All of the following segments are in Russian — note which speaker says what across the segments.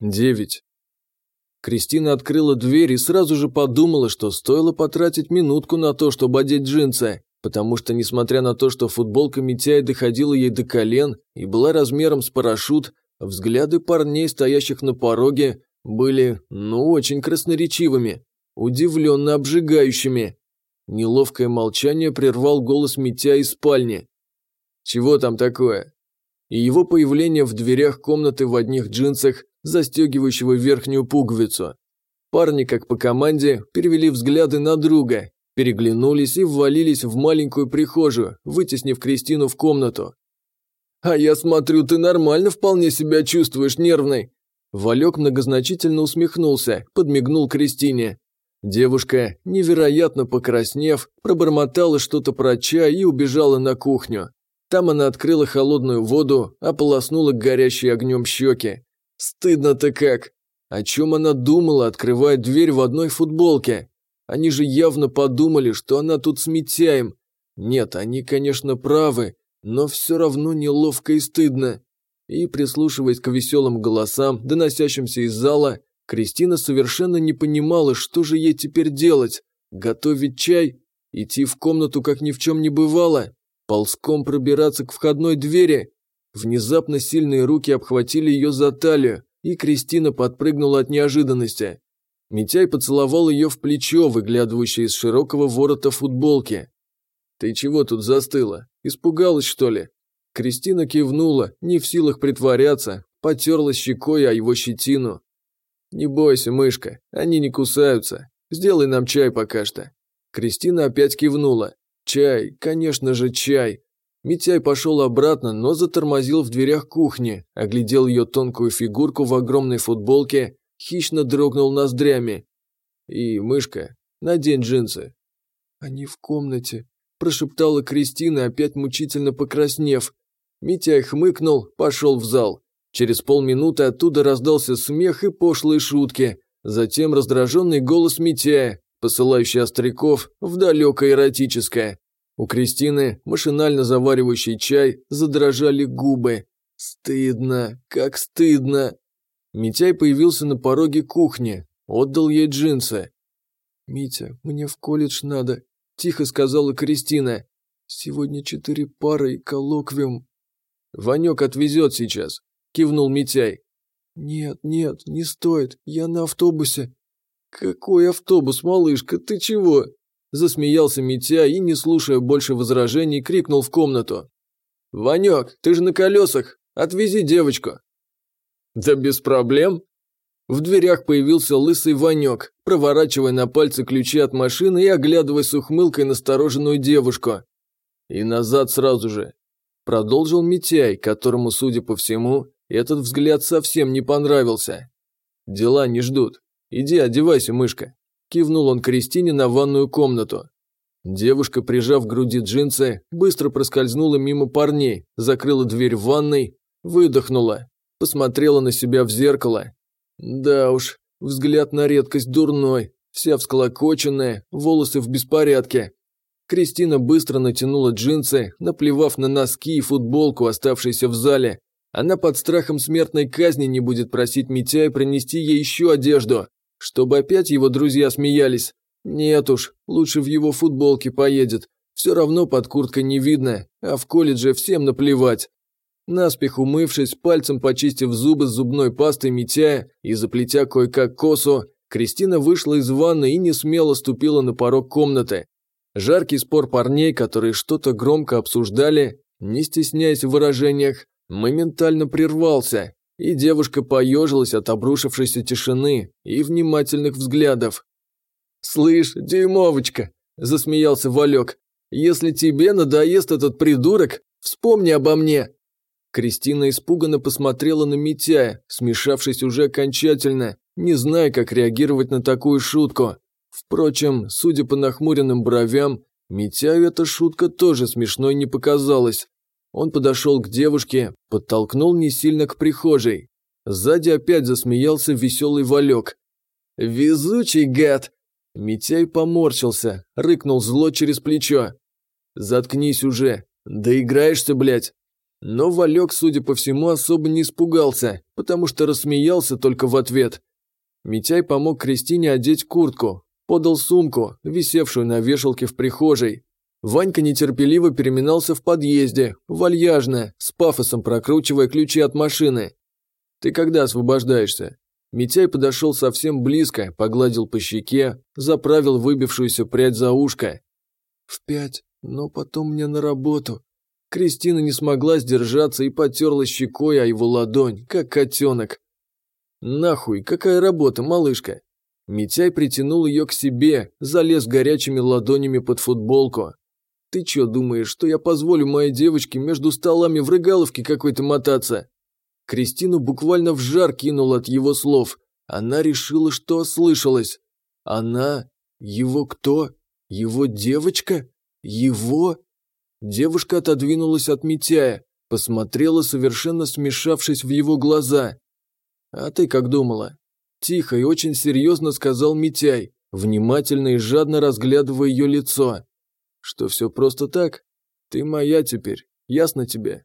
Speaker 1: Девять. Кристина открыла дверь и сразу же подумала, что стоило потратить минутку на то, чтобы одеть джинсы, потому что, несмотря на то, что футболка Митяя доходила ей до колен и была размером с парашют, взгляды парней, стоящих на пороге, были, ну, очень красноречивыми, удивленно обжигающими. Неловкое молчание прервал голос Митя из спальни. «Чего там такое?» И его появление в дверях комнаты в одних джинсах застегивающего верхнюю пуговицу. Парни, как по команде, перевели взгляды на друга, переглянулись и ввалились в маленькую прихожую, вытеснив Кристину в комнату. «А я смотрю, ты нормально вполне себя чувствуешь нервной!» Валек многозначительно усмехнулся, подмигнул Кристине. Девушка, невероятно покраснев, пробормотала что-то про чай и убежала на кухню. Там она открыла холодную воду, ополоснула горящие огнем щеки. Стыдно-то как. О чем она думала, открывая дверь в одной футболке? Они же явно подумали, что она тут с Митяем. Нет, они, конечно, правы, но все равно неловко и стыдно. И, прислушиваясь к веселым голосам, доносящимся из зала, Кристина совершенно не понимала, что же ей теперь делать. Готовить чай? Идти в комнату, как ни в чем не бывало? Ползком пробираться к входной двери? Внезапно сильные руки обхватили ее за талию, и Кристина подпрыгнула от неожиданности. Митяй поцеловал ее в плечо, выглядывающее из широкого ворота футболки. «Ты чего тут застыла? Испугалась, что ли?» Кристина кивнула, не в силах притворяться, потерла щекой о его щетину. «Не бойся, мышка, они не кусаются. Сделай нам чай пока что». Кристина опять кивнула. «Чай, конечно же, чай. Митяй пошел обратно, но затормозил в дверях кухни, оглядел ее тонкую фигурку в огромной футболке, хищно дрогнул ноздрями. «И, мышка, надень джинсы». «Они в комнате», – прошептала Кристина, опять мучительно покраснев. Митяй хмыкнул, пошел в зал. Через полминуты оттуда раздался смех и пошлые шутки, затем раздраженный голос Митяя, посылающий остряков в далекое эротическое. У Кристины, машинально заваривающей чай, задрожали губы. Стыдно, как стыдно. Митяй появился на пороге кухни, отдал ей джинсы. «Митя, мне в колледж надо», – тихо сказала Кристина. «Сегодня четыре пары и коллоквиум». «Ванек отвезет сейчас», – кивнул Митяй. «Нет, нет, не стоит, я на автобусе». «Какой автобус, малышка, ты чего?» Засмеялся Митя и, не слушая больше возражений, крикнул в комнату. «Ванек, ты же на колесах! Отвези девочку!» «Да без проблем!» В дверях появился лысый Ванек, проворачивая на пальце ключи от машины и оглядывая с ухмылкой настороженную девушку. И назад сразу же. Продолжил Митяй, которому, судя по всему, этот взгляд совсем не понравился. «Дела не ждут. Иди одевайся, мышка». Кивнул он Кристине на ванную комнату. Девушка, прижав к груди джинсы, быстро проскользнула мимо парней, закрыла дверь в ванной, выдохнула, посмотрела на себя в зеркало. Да уж, взгляд на редкость дурной, вся всклокоченная, волосы в беспорядке. Кристина быстро натянула джинсы, наплевав на носки и футболку, оставшиеся в зале. Она под страхом смертной казни не будет просить Митяя принести ей еще одежду. Чтобы опять его друзья смеялись? Нет уж, лучше в его футболке поедет. Все равно под курткой не видно, а в колледже всем наплевать. Наспех умывшись, пальцем почистив зубы с зубной пастой Митяя и заплетя кое-как косу, Кристина вышла из ванны и не смело ступила на порог комнаты. Жаркий спор парней, которые что-то громко обсуждали, не стесняясь в выражениях, моментально прервался, и девушка поежилась от обрушившейся тишины и внимательных взглядов. «Слышь, дюймовочка», – засмеялся Валек, – «если тебе надоест этот придурок, вспомни обо мне». Кристина испуганно посмотрела на Митяя, смешавшись уже окончательно, не зная, как реагировать на такую шутку. Впрочем, судя по нахмуренным бровям, Митяю эта шутка тоже смешной не показалась. Он подошел к девушке, подтолкнул не сильно к прихожей. Сзади опять засмеялся веселый Валек. «Везучий гад!» Митяй поморщился, рыкнул зло через плечо. «Заткнись уже! Доиграешься, блядь!» Но Валек, судя по всему, особо не испугался, потому что рассмеялся только в ответ. Митяй помог Кристине одеть куртку, подал сумку, висевшую на вешалке в прихожей. Ванька нетерпеливо переминался в подъезде, вальяжно, с пафосом прокручивая ключи от машины. «Ты когда освобождаешься?» Митяй подошел совсем близко, погладил по щеке, заправил выбившуюся прядь за ушко. «В пять, но потом мне на работу». Кристина не смогла сдержаться и потерла щекой о его ладонь, как котенок. «Нахуй, какая работа, малышка?» Митяй притянул ее к себе, залез горячими ладонями под футболку. «Ты чё думаешь, что я позволю моей девочке между столами в рыгаловке какой-то мотаться?» Кристину буквально в жар кинул от его слов. Она решила, что ослышалась. Она? Его кто? Его девочка? Его? Девушка отодвинулась от Митяя, посмотрела, совершенно смешавшись в его глаза. «А ты как думала?» Тихо и очень серьезно сказал Митяй, внимательно и жадно разглядывая ее лицо. «Что все просто так? Ты моя теперь, ясно тебе?»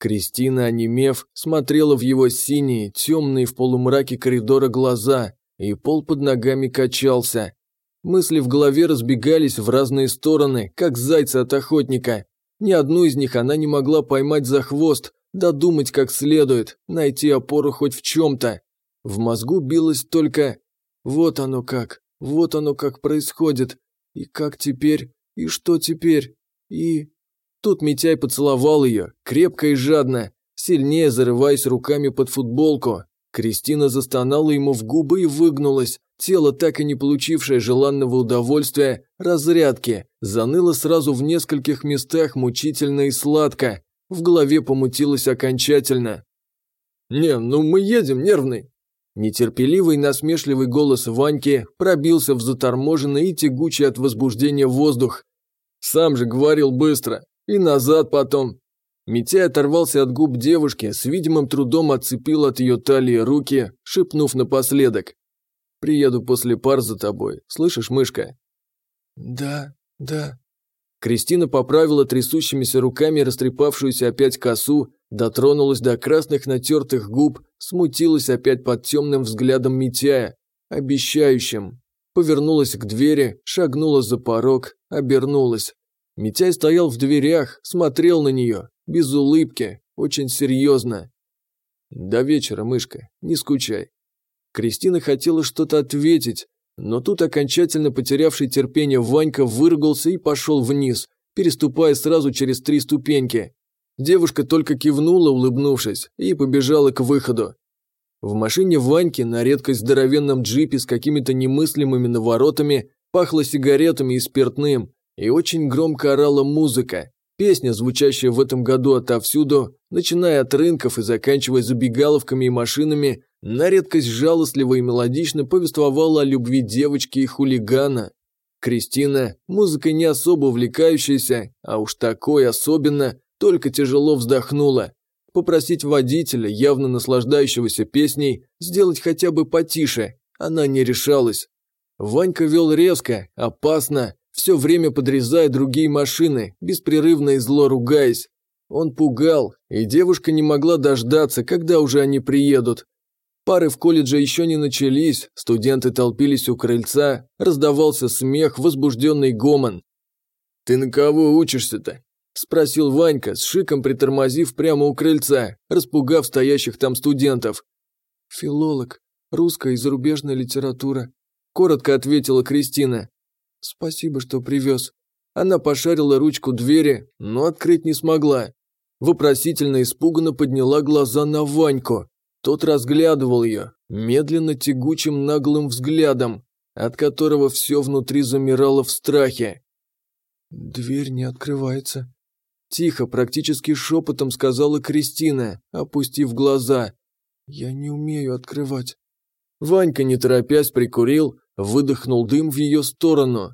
Speaker 1: Кристина, онемев, смотрела в его синие, темные в полумраке коридора глаза, и пол под ногами качался. Мысли в голове разбегались в разные стороны, как зайцы от охотника. Ни одну из них она не могла поймать за хвост, додумать как следует, найти опору хоть в чем-то. В мозгу билось только «вот оно как, вот оно как происходит, и как теперь, и что теперь, и...» Тут Митяй поцеловал ее, крепко и жадно, сильнее зарываясь руками под футболку. Кристина застонала ему в губы и выгнулась. Тело, так и не получившее желанного удовольствия, разрядки, заныло сразу в нескольких местах мучительно и сладко. В голове помутилось окончательно. «Не, ну мы едем, нервный!» Нетерпеливый насмешливый голос Ваньки пробился в заторможенный и тягучий от возбуждения воздух. «Сам же говорил быстро!» И назад потом. Митяй оторвался от губ девушки, с видимым трудом отцепил от ее талии руки, шепнув напоследок. «Приеду после пар за тобой. Слышишь, мышка?» «Да, да». Кристина поправила трясущимися руками растрепавшуюся опять косу, дотронулась до красных натертых губ, смутилась опять под темным взглядом Митяя, обещающим. Повернулась к двери, шагнула за порог, обернулась. Митяй стоял в дверях, смотрел на нее, без улыбки, очень серьезно. «До вечера, мышка, не скучай». Кристина хотела что-то ответить, но тут окончательно потерявший терпение Ванька выругался и пошел вниз, переступая сразу через три ступеньки. Девушка только кивнула, улыбнувшись, и побежала к выходу. В машине Ваньки на редкость здоровенном джипе с какими-то немыслимыми наворотами пахло сигаретами и спиртным, и очень громко орала музыка. Песня, звучащая в этом году отовсюду, начиная от рынков и заканчивая забегаловками и машинами, на редкость жалостливо и мелодично повествовала о любви девочки и хулигана. Кристина, музыкой не особо увлекающаяся, а уж такой особенно, только тяжело вздохнула. Попросить водителя, явно наслаждающегося песней, сделать хотя бы потише, она не решалась. Ванька вел резко, опасно, все время подрезая другие машины, беспрерывно и зло ругаясь. Он пугал, и девушка не могла дождаться, когда уже они приедут. Пары в колледже еще не начались, студенты толпились у крыльца, раздавался смех, возбужденный гомон. «Ты на кого учишься-то?» – спросил Ванька, с шиком притормозив прямо у крыльца, распугав стоящих там студентов. «Филолог, русская и зарубежная литература», – коротко ответила Кристина. «Спасибо, что привез». Она пошарила ручку двери, но открыть не смогла. Вопросительно испуганно подняла глаза на Ваньку. Тот разглядывал ее, медленно тягучим наглым взглядом, от которого все внутри замирало в страхе. «Дверь не открывается», – тихо, практически шепотом сказала Кристина, опустив глаза. «Я не умею открывать». Ванька, не торопясь, прикурил, выдохнул дым в ее сторону.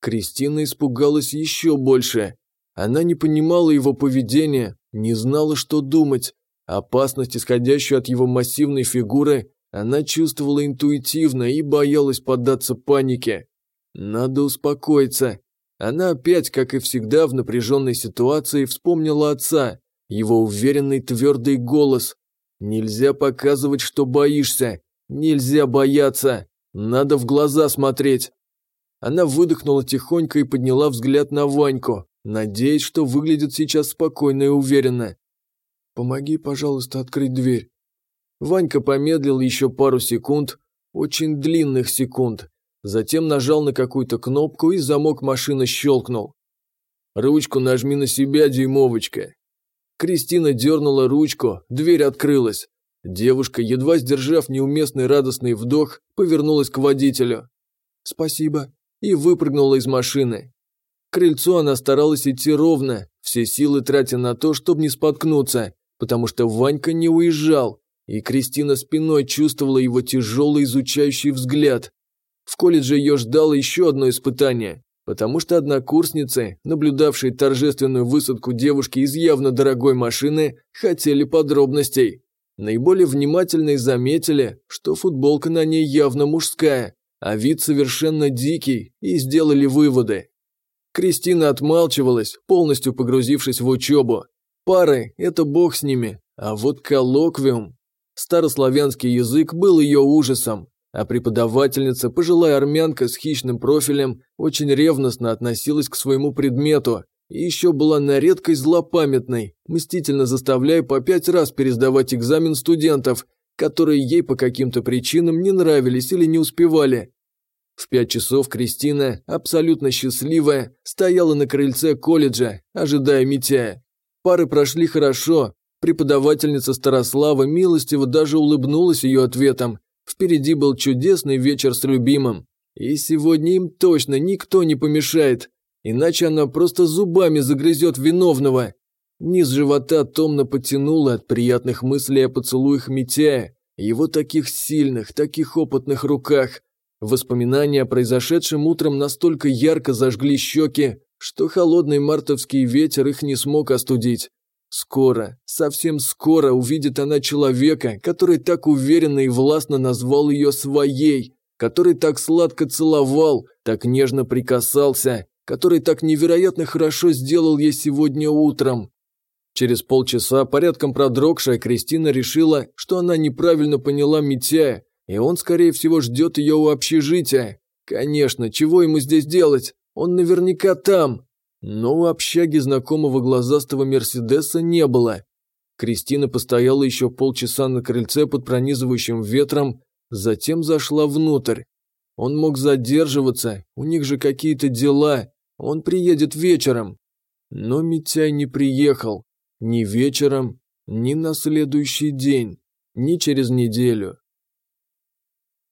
Speaker 1: Кристина испугалась еще больше. Она не понимала его поведения, не знала, что думать. Опасность, исходящую от его массивной фигуры, она чувствовала интуитивно и боялась поддаться панике. Надо успокоиться. Она опять, как и всегда в напряженной ситуации, вспомнила отца, его уверенный твердый голос. Нельзя показывать, что боишься. Нельзя бояться. Надо в глаза смотреть. Она выдохнула тихонько и подняла взгляд на Ваньку, надеясь, что выглядит сейчас спокойно и уверенно. «Помоги, пожалуйста, открыть дверь». Ванька помедлил еще пару секунд, очень длинных секунд. Затем нажал на какую-то кнопку, и замок машины щелкнул. «Ручку нажми на себя, дюймовочка». Кристина дернула ручку, дверь открылась. Девушка, едва сдержав неуместный радостный вдох, повернулась к водителю. «Спасибо», и выпрыгнула из машины. К крыльцу она старалась идти ровно, все силы тратя на то, чтобы не споткнуться, потому что Ванька не уезжал, и Кристина спиной чувствовала его тяжелый изучающий взгляд. В колледже ее ждало еще одно испытание, потому что однокурсницы, наблюдавшие торжественную высадку девушки из явно дорогой машины, хотели подробностей. Наиболее внимательные заметили, что футболка на ней явно мужская, а вид совершенно дикий, и сделали выводы. Кристина отмалчивалась, полностью погрузившись в учебу. Пары – это бог с ними, а вот коллоквиум. Старославянский язык был ее ужасом, а преподавательница, пожилая армянка с хищным профилем, очень ревностно относилась к своему предмету и еще была на редкость злопамятной, мстительно заставляя по пять раз пересдавать экзамен студентов, которые ей по каким-то причинам не нравились или не успевали. В пять часов Кристина, абсолютно счастливая, стояла на крыльце колледжа, ожидая Митяя. Пары прошли хорошо. Преподавательница Старослава милостиво даже улыбнулась ее ответом. Впереди был чудесный вечер с любимым. И сегодня им точно никто не помешает. Иначе она просто зубами загрызет виновного. Низ живота томно потянуло от приятных мыслей о поцелуях Митяя, его таких сильных, таких опытных руках. Воспоминания о произошедшем утром настолько ярко зажгли щеки, что холодный мартовский ветер их не смог остудить. Скоро, совсем скоро увидит она человека, который так уверенно и властно назвал ее своей, который так сладко целовал, так нежно прикасался, который так невероятно хорошо сделал ей сегодня утром. Через полчаса, порядком продрогшая, Кристина решила, что она неправильно поняла Митяя, и он, скорее всего, ждет ее у общежития. Конечно, чего ему здесь делать? Он наверняка там. Но у общаги знакомого глазастого Мерседеса не было. Кристина постояла еще полчаса на крыльце под пронизывающим ветром, затем зашла внутрь. Он мог задерживаться, у них же какие-то дела, он приедет вечером. Но Митяй не приехал. Ни вечером, ни на следующий день, ни через неделю.